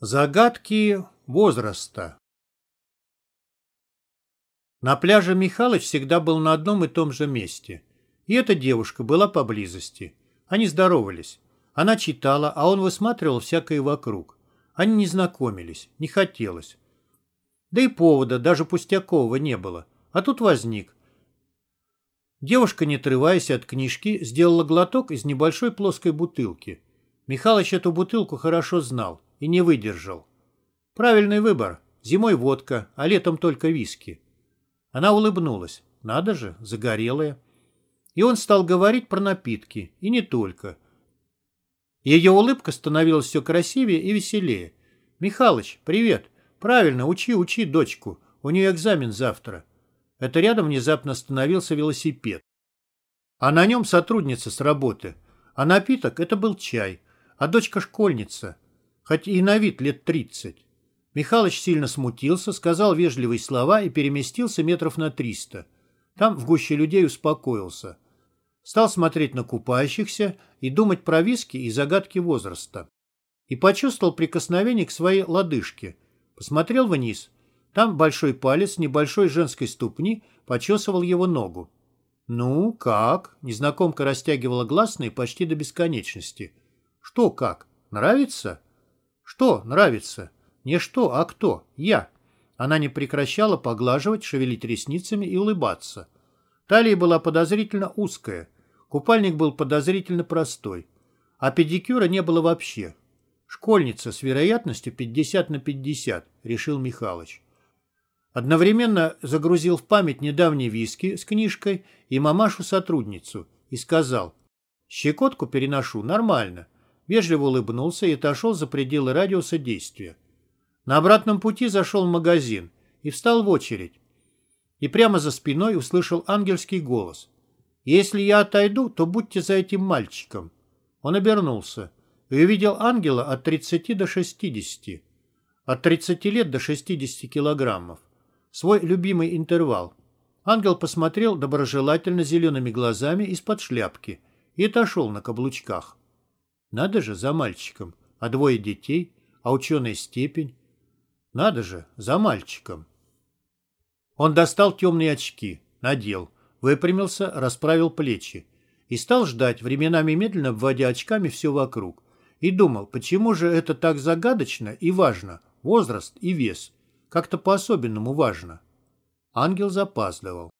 Загадки возраста На пляже Михалыч всегда был на одном и том же месте. И эта девушка была поблизости. Они здоровались. Она читала, а он высматривал всякое вокруг. Они не знакомились, не хотелось. Да и повода, даже пустякового, не было. А тут возник. Девушка, не отрываясь от книжки, сделала глоток из небольшой плоской бутылки. Михалыч эту бутылку хорошо знал и не выдержал. Правильный выбор. Зимой водка, а летом только виски. Она улыбнулась. Надо же, загорелая. И он стал говорить про напитки, и не только. Ее улыбка становилась все красивее и веселее. «Михалыч, привет. Правильно, учи, учи дочку. У нее экзамен завтра». Это рядом внезапно остановился велосипед. А на нем сотрудница с работы. А напиток — это был чай. А дочка школьница хоть и на вид лет тридцать. Михалыч сильно смутился, сказал вежливые слова и переместился метров на триста. Там в гуще людей успокоился. Стал смотреть на купающихся и думать про виски и загадки возраста. И почувствовал прикосновение к своей лодыжке. Посмотрел вниз. Там большой палец небольшой женской ступни почесывал его ногу. «Ну, как?» Незнакомка растягивала гласные почти до бесконечности. «Что как? Нравится?» Что нравится? Не что, а кто? Я. Она не прекращала поглаживать, шевелить ресницами и улыбаться. Талия была подозрительно узкая. Купальник был подозрительно простой. А педикюра не было вообще. Школьница с вероятностью 50 на 50, решил Михалыч. Одновременно загрузил в память недавние виски с книжкой и мамашу-сотрудницу и сказал, «Щекотку переношу нормально, вежливо улыбнулся и отошел за пределы радиуса действия. На обратном пути зашел в магазин и встал в очередь. И прямо за спиной услышал ангельский голос. «Если я отойду, то будьте за этим мальчиком». Он обернулся и увидел ангела от 30 до 60. От 30 лет до 60 килограммов. Свой любимый интервал. Ангел посмотрел доброжелательно зелеными глазами из-под шляпки и отошел на каблучках. Надо же, за мальчиком. А двое детей? А ученая степень? Надо же, за мальчиком. Он достал темные очки, надел, выпрямился, расправил плечи и стал ждать, временами медленно обводя очками все вокруг. И думал, почему же это так загадочно и важно, возраст и вес. Как-то по-особенному важно. Ангел запаздывал.